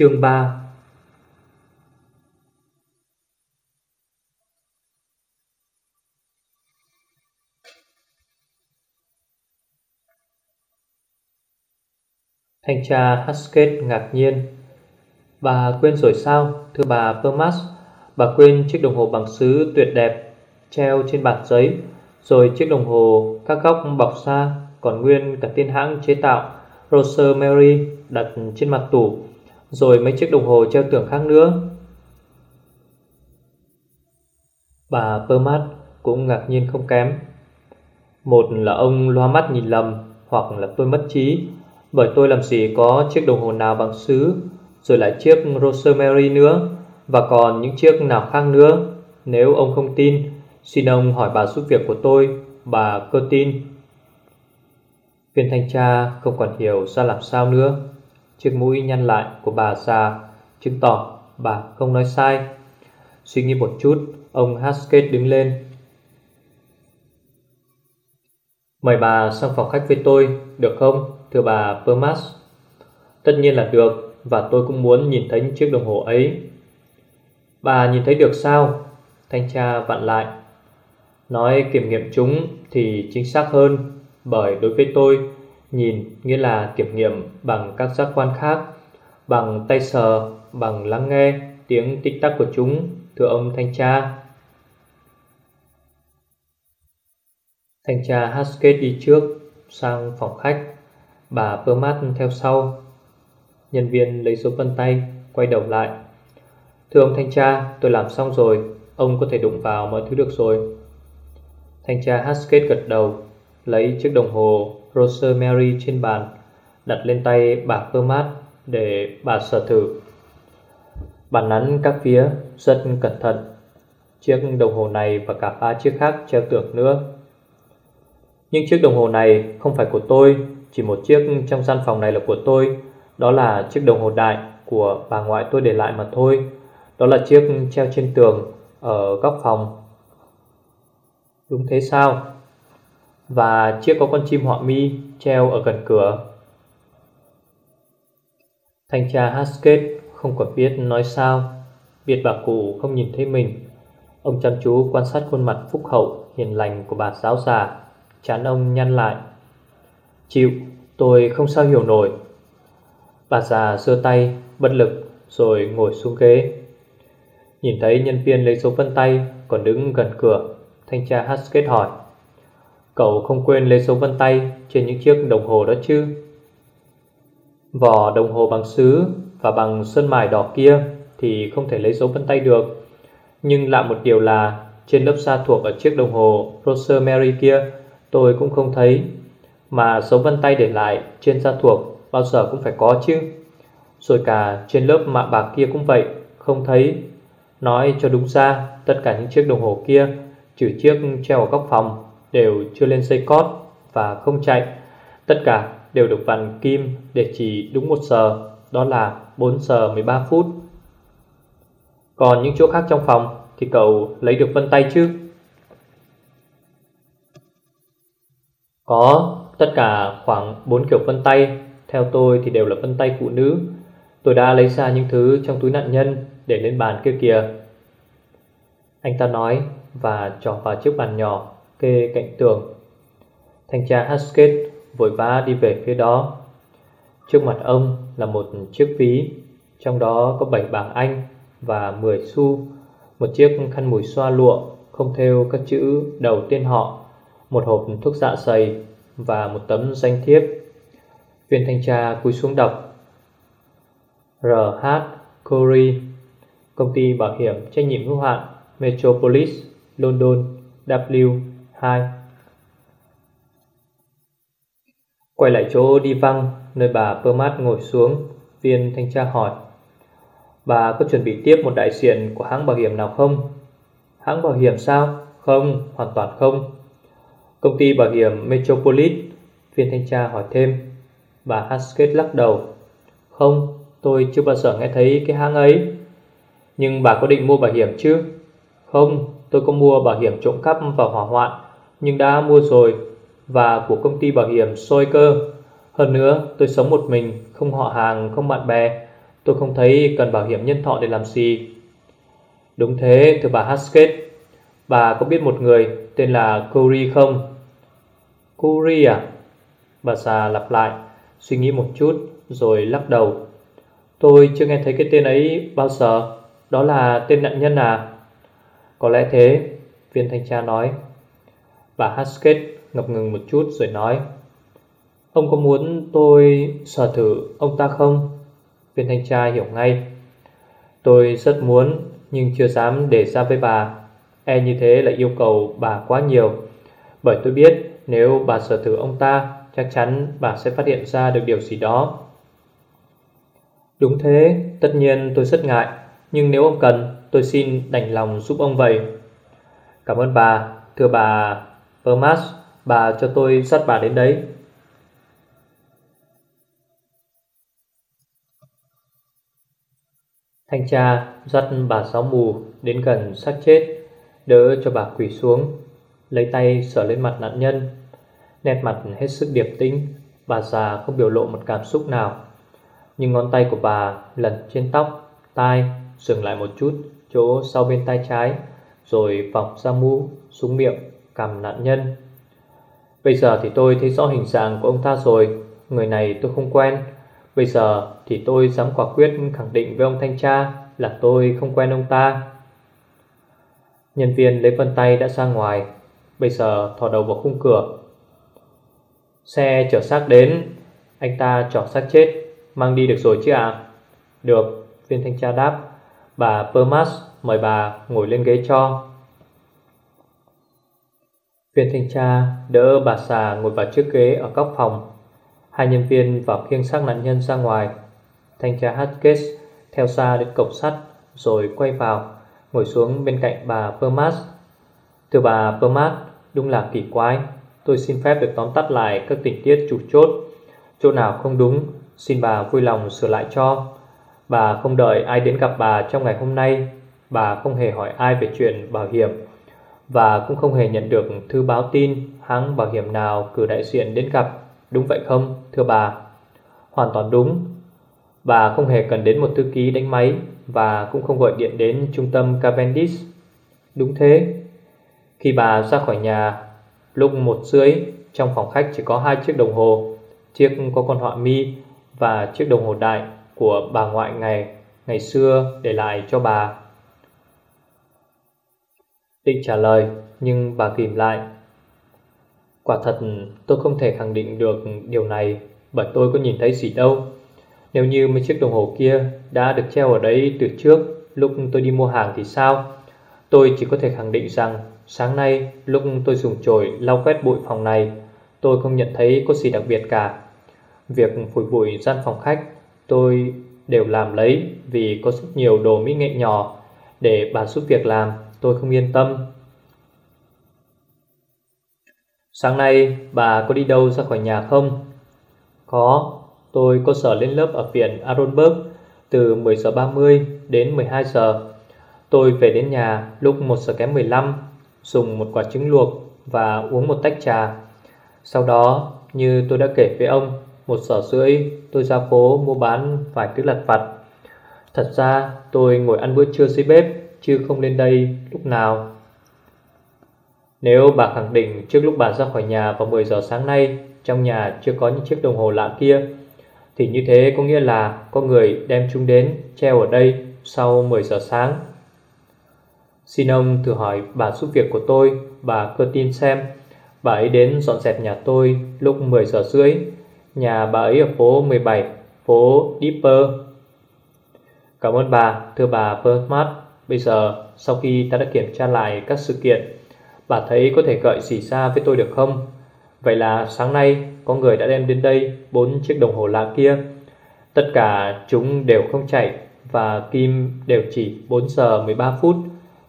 Chương 3 Thanh tra Haskett ngạc nhiên. Bà quên rồi sao, thưa bà Permas Bà quên chiếc đồng hồ bằng sứ tuyệt đẹp Treo trên bàn giấy Rồi chiếc đồng hồ các góc bọc xa Còn nguyên cả tên hãng chế tạo Roser Mary đặt trên mặt tủ rồi mấy chiếc đồng hồ treo tường khác nữa. Bà Permat cũng ngạc nhiên không kém. Một là ông loa mắt nhìn lầm, Hoặc là tôi mất trí. Bởi tôi làm gì có chiếc đồng hồ nào bằng sứ Rồi lại chiếc Rosemary nữa, Và còn những chiếc nào khác nữa. Nếu ông không tin, Xin ông hỏi bà giúp việc của tôi, Bà cơ tin Viên thanh tra không còn hiểu ra làm sao nữa. Chiếc mũi nhăn lại của bà già Chứng tỏ bà không nói sai. Suy nghĩ một chút, Ông Haskett đứng lên. Mời bà sang phòng khách với tôi, Được không, thưa bà Permas? Tất nhiên là được, Và tôi cũng muốn nhìn thấy chiếc đồng hồ ấy. Bà nhìn thấy được sao? Thanh tra vặn lại. Nói kiểm nghiệm chúng thì chính xác hơn, Bởi đối với tôi Nhìn nghĩa là kiểm nghiệm bằng các giác quan khác Bằng tay sờ, bằng lắng nghe tiếng tích tắc của chúng Thưa ông thanh tra. Thanh tra Haskett đi trước sang phòng khách. Bà Permat theo sau. Nhân viên lấy số vân tay Quay đầu lại. Thưa ông thanh tra tôi làm xong rồi Ông có thể đụng vào mọi thứ được rồi. Thanh tra Haskett gật đầu. Lấy chiếc đồng hồ Rosemary trên bàn, Đặt lên tay bà Permat Để bà sờ thử. Bà nắn các phía Rất cẩn thận, Chiếc đồng hồ này và cả ba chiếc khác treo tường nữa. Nhưng chiếc đồng hồ này không phải của tôi, Chỉ một chiếc trong gian phòng này là của tôi, Đó là chiếc đồng hồ đại Của bà ngoại tôi để lại mà thôi. Đó là chiếc treo trên tường Ở góc phòng. Đúng thế sao? Và chiếc có con chim họa mi treo ở gần cửa. Thanh tra Haskett không còn biết nói sao, biết bà cụ không nhìn thấy mình. Ông chăm chú quan sát khuôn mặt phúc hậu, hiền lành của bà giáo già, chán ông nhăn lại. Chịu, tôi không sao hiểu nổi. Bà già giơ tay, bất lực, rồi ngồi xuống ghế. Nhìn thấy nhân viên lấy số vân tay còn đứng gần cửa, thanh tra Haskett hỏi. Cậu không quên lấy dấu vân tay trên những chiếc đồng hồ đó chứ? Vỏ đồng hồ bằng sứ và bằng sơn mài đỏ kia thì không thể lấy dấu vân tay được. Nhưng lạ một điều là trên lớp da thuộc ở chiếc đồng hồ Roser Mary kia tôi cũng không thấy. Mà dấu vân tay để lại trên da thuộc bao giờ cũng phải có chứ. Rồi cả trên lớp mạ bạc kia cũng vậy, không thấy. Nói cho đúng ra, tất cả những chiếc đồng hồ kia Trừ chiếc treo ở góc phòng đều chưa lên dây cót và không chạy. Tất cả đều được vặn kim để chỉ đúng 1 giờ, đó là 4 giờ 13 phút. Còn những chỗ khác trong phòng thì cậu lấy được vân tay chứ? Có, tất cả khoảng 4 kiểu vân tay, theo tôi thì đều là vân tay phụ nữ. Tôi đã lấy ra những thứ trong túi nạn nhân để lên bàn kia kìa. Anh ta nói và trỏ vào chiếc bàn nhỏ kê cạnh tường. Thanh tra Haskett vội vã đi về phía đó. Trước mặt ông là một chiếc ví, trong đó có 7 bảng Anh và 10 xu, một chiếc khăn mùi xoa lụa không theo các chữ đầu tên họ, một hộp thuốc dạ dày và một tấm danh thiếp. Viên thanh tra cúi xuống đọc. R.H. Corey, công ty bảo hiểm trách nhiệm hữu hạn Metropolis, London, W 2 Quay lại chỗ đi văng Nơi bà Permat ngồi xuống Viên thanh tra hỏi. Bà có chuẩn bị tiếp một đại diện của hãng bảo hiểm nào không? Hãng bảo hiểm sao? Không, hoàn toàn không. Công ty bảo hiểm Metropolis Viên thanh tra hỏi thêm. Bà Haskett lắc đầu. Không, tôi chưa bao giờ nghe thấy cái hãng ấy. Nhưng bà có định mua bảo hiểm chứ? Không, tôi có mua bảo hiểm trộm cắp và hỏa hoạn. Nhưng đã mua rồi Và của công ty bảo hiểm soi cơ Hơn nữa tôi sống một mình Không họ hàng, không bạn bè. Tôi không thấy cần bảo hiểm nhân thọ để làm gì. Đúng thế thưa bà Haskett. Bà có biết một người tên là Curry không? Curry à? Bà già lặp lại Suy nghĩ một chút rồi lắc đầu. Tôi chưa nghe thấy cái tên ấy bao giờ. Đó là tên nạn nhân à? Có lẽ thế Viên thanh tra nói. Bà Haskett ngập ngừng một chút rồi nói Ông có muốn tôi sở thử ông ta không? Viên thanh tra hiểu ngay Tôi rất muốn nhưng chưa dám để ra với bà. E như thế là yêu cầu bà quá nhiều. Bởi tôi biết nếu bà sở thử ông ta Chắc chắn bà sẽ phát hiện ra được điều gì đó. Đúng thế, tất nhiên tôi rất ngại Nhưng nếu ông cần tôi xin đành lòng giúp ông vậy. Cảm ơn bà, thưa bà. Hermas, Bà cho tôi dắt bà đến đấy. Thanh tra dắt bà giáo mù đến gần xác chết Đỡ cho bà quỳ xuống Lấy tay sờ lên mặt nạn nhân. Nét mặt hết sức điềm tĩnh Bà già không biểu lộ một cảm xúc nào. Nhưng ngón tay của bà lần trên tóc, tai Dừng lại một chút chỗ sau bên tay trái Rồi vòng ra mũ, xuống miệng, cầm nạn nhân. Bây giờ thì tôi thấy rõ hình dạng của ông ta rồi, Người này tôi không quen. Bây giờ thì tôi dám quả quyết khẳng định với ông thanh tra Là tôi không quen ông ta. Nhân viên lấy vân tay đã ra ngoài, Bây giờ thò đầu vào khung cửa. Xe chở xác đến, Anh ta chọn xác chết. Mang đi được rồi chứ ạ? À? Được, Viên thanh tra đáp. Bà Permas mời bà ngồi lên ghế cho. Viên thanh tra đỡ bà xà ngồi vào chiếc ghế ở góc phòng. Hai nhân viên vào khiêng xác nạn nhân ra ngoài. Thanh tra Hatkes theo xa đến cổng sắt Rồi quay vào, Ngồi xuống bên cạnh bà Permas Thưa bà Permas Đúng là kỳ quái. Tôi xin phép được tóm tắt lại các tình tiết chủ chốt. Chỗ nào không đúng, Xin bà vui lòng sửa lại cho. Bà không đợi ai đến gặp bà trong ngày hôm nay. Bà không hề hỏi ai về chuyện bảo hiểm. Và cũng không hề nhận được thư báo tin Hãng bảo hiểm nào cử đại diện đến gặp. Đúng vậy không, thưa bà? Hoàn toàn đúng. Bà không hề cần đến một thư ký đánh máy Và cũng không gọi điện đến trung tâm Cavendish. Đúng thế. Khi bà ra khỏi nhà, Lúc một rưỡi, Trong phòng khách chỉ có hai chiếc đồng hồ, Chiếc có con họa mi Và chiếc đồng hồ đại của bà ngoại ngày Ngày xưa để lại cho bà. Định trả lời, Nhưng bà kìm lại. Quả thật, tôi không thể khẳng định được điều này, Bởi tôi có nhìn thấy gì đâu. Nếu như mấy chiếc đồng hồ kia Đã được treo ở đấy từ trước, Lúc tôi đi mua hàng thì sao? Tôi chỉ có thể khẳng định rằng, Sáng nay, lúc tôi dùng chổi lau quét bụi phòng này, Tôi không nhận thấy có gì đặc biệt cả. Việc phủi bụi gian phòng khách, Tôi đều làm lấy Vì có rất nhiều đồ mỹ nghệ nhỏ Để bà giúp việc làm. Tôi không yên tâm Sáng nay bà có đi đâu ra khỏi nhà không? Có Tôi có sở lên lớp ở viện Aronberg Từ 10 giờ 30 đến 12 giờ Tôi về đến nhà lúc 1 giờ kém 15 dùng một quả trứng luộc và uống một tách trà. Sau đó, như tôi đã kể với ông, một giờ rưỡi tôi ra phố mua bán vài thứ lặt vặt. Thật ra tôi ngồi ăn bữa trưa dưới bếp chứ không lên đây lúc nào. Nếu bà khẳng định trước lúc bà ra khỏi nhà vào 10 giờ sáng nay trong nhà chưa có những chiếc đồng hồ lạ kia thì như thế có nghĩa là có người đem chúng đến treo ở đây sau 10 giờ sáng Xin ông thử hỏi bà giúp việc của tôi, bà cơ tin xem. Bà ấy đến dọn dẹp nhà tôi lúc 10 giờ rưỡi. Nhà bà ấy ở phố 17, phố Dipper. Cảm ơn bà, thưa bà Pertmart. Bây giờ, sau khi ta đã kiểm tra lại các sự kiện, bà thấy có thể gợi gì ra với tôi được không? Vậy là sáng nay có người đã đem đến đây bốn chiếc đồng hồ lạ kia Tất cả chúng đều không chạy Và kim đều chỉ 4 giờ 13 phút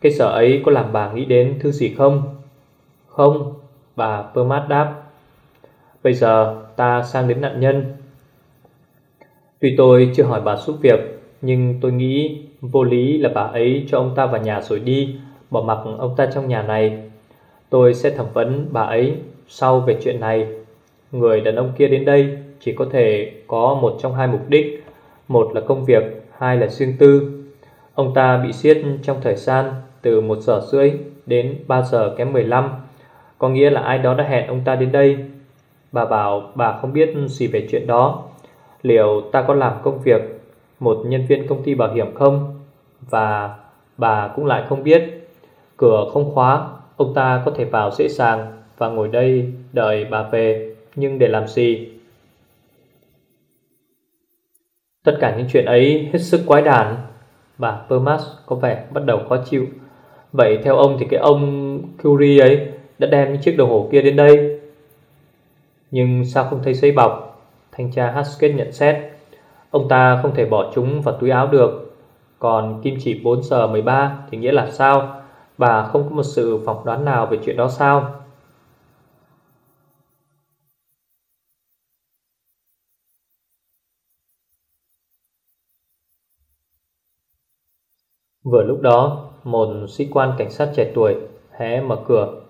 Cái sở ấy có làm bà nghĩ đến thứ gì không? Không, bà Permat đáp Bây giờ ta sang đến nạn nhân Tuy tôi chưa hỏi bà giúp việc Nhưng tôi nghĩ vô lý là bà ấy cho ông ta vào nhà rồi đi Bỏ mặc ông ta trong nhà này. Tôi sẽ thẩm vấn bà ấy sau về chuyện này. Người đàn ông kia đến đây chỉ có thể có một trong hai mục đích. Một là công việc, hai là riêng tư. Ông ta bị siết trong thời gian từ 1 giờ rưỡi đến 3 giờ kém 15 Có nghĩa là ai đó đã hẹn ông ta đến đây. Bà bảo bà không biết gì về chuyện đó. Liệu ta có làm công việc một nhân viên công ty bảo hiểm không? Và bà cũng lại không biết. Cửa không khóa, Ông ta có thể vào dễ dàng Và ngồi đây đợi bà về, Nhưng để làm gì? Tất cả những chuyện ấy hết sức quái đản. Bà Permas có vẻ bắt đầu khó chịu. Vậy theo ông thì cái ông Curie ấy Đã đem những chiếc đồng hồ kia đến đây. Nhưng sao không thấy giấy bọc? Thanh tra Haskett nhận xét. Ông ta không thể bỏ chúng vào túi áo được. Còn kim chỉ 4 giờ 13 thì nghĩa là sao? Bà không có một sự phỏng đoán nào về chuyện đó sao? Vừa lúc đó, một sĩ quan cảnh sát trẻ tuổi hé mở cửa.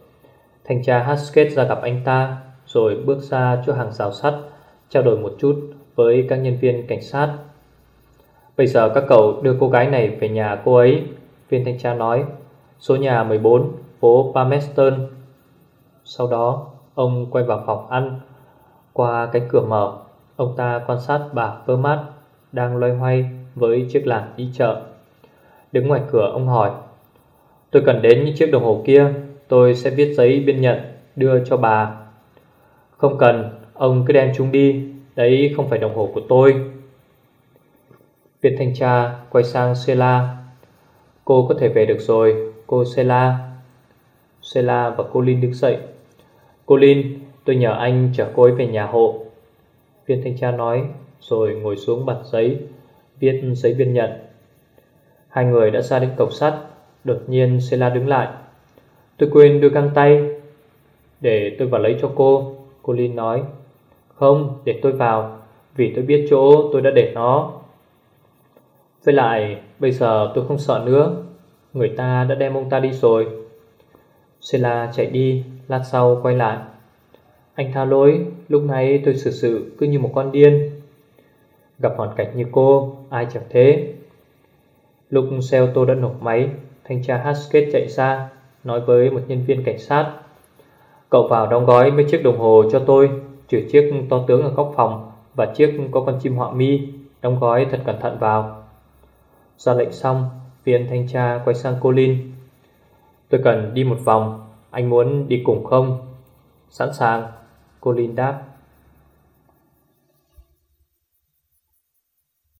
Thanh tra Haskett ra gặp anh ta, rồi bước ra chỗ hàng rào sắt, trao đổi một chút với các nhân viên cảnh sát. Bây giờ các cậu đưa cô gái này về nhà cô ấy, viên thanh tra nói. Số nhà 14, phố Palmerston. Sau đó, ông quay vào phòng ăn. Qua cánh cửa mở, ông ta quan sát bà Permat đang loay hoay với chiếc làn đi chợ. Đứng ngoài cửa ông hỏi Tôi cần đến những chiếc đồng hồ kia Tôi sẽ viết giấy biên nhận đưa cho bà Không cần Ông cứ đem chúng đi Đấy không phải đồng hồ của tôi. Viên thanh tra quay sang Sela. Cô có thể về được rồi, Cô Sela. Sela và cô Linh đứng dậy. Cô Linh, tôi nhờ anh chở cô ấy về nhà hộ. Viên thanh tra nói, Rồi ngồi xuống bàn giấy, Viết giấy biên nhận. Hai người đã ra đến cổng sắt, Đột nhiên Sela đứng lại. Tôi quên đưa găng tay Để tôi vào lấy cho cô Cô Linh nói. Không, để tôi vào, Vì tôi biết chỗ tôi đã để nó. Với lại, Bây giờ tôi không sợ nữa. Người ta đã đem ông ta đi rồi. Sela chạy đi, Lát sau quay lại. Anh tha lỗi, Lúc này tôi xử sự cứ như một con điên. Gặp hoàn cảnh như cô, Ai chẳng thế. Lúc xe ô tô đã nổ máy, Thanh tra Haskett chạy ra, Nói với một nhân viên cảnh sát. Cậu vào đóng gói mấy chiếc đồng hồ cho tôi. Trừ chiếc to tướng ở góc phòng Và chiếc có con chim họa mi, Đóng gói thật cẩn thận vào. Ra lệnh xong Viên thanh tra quay sang cô Linh. Tôi cần đi một vòng, Anh muốn đi cùng không? Sẵn sàng, Cô Linh đáp.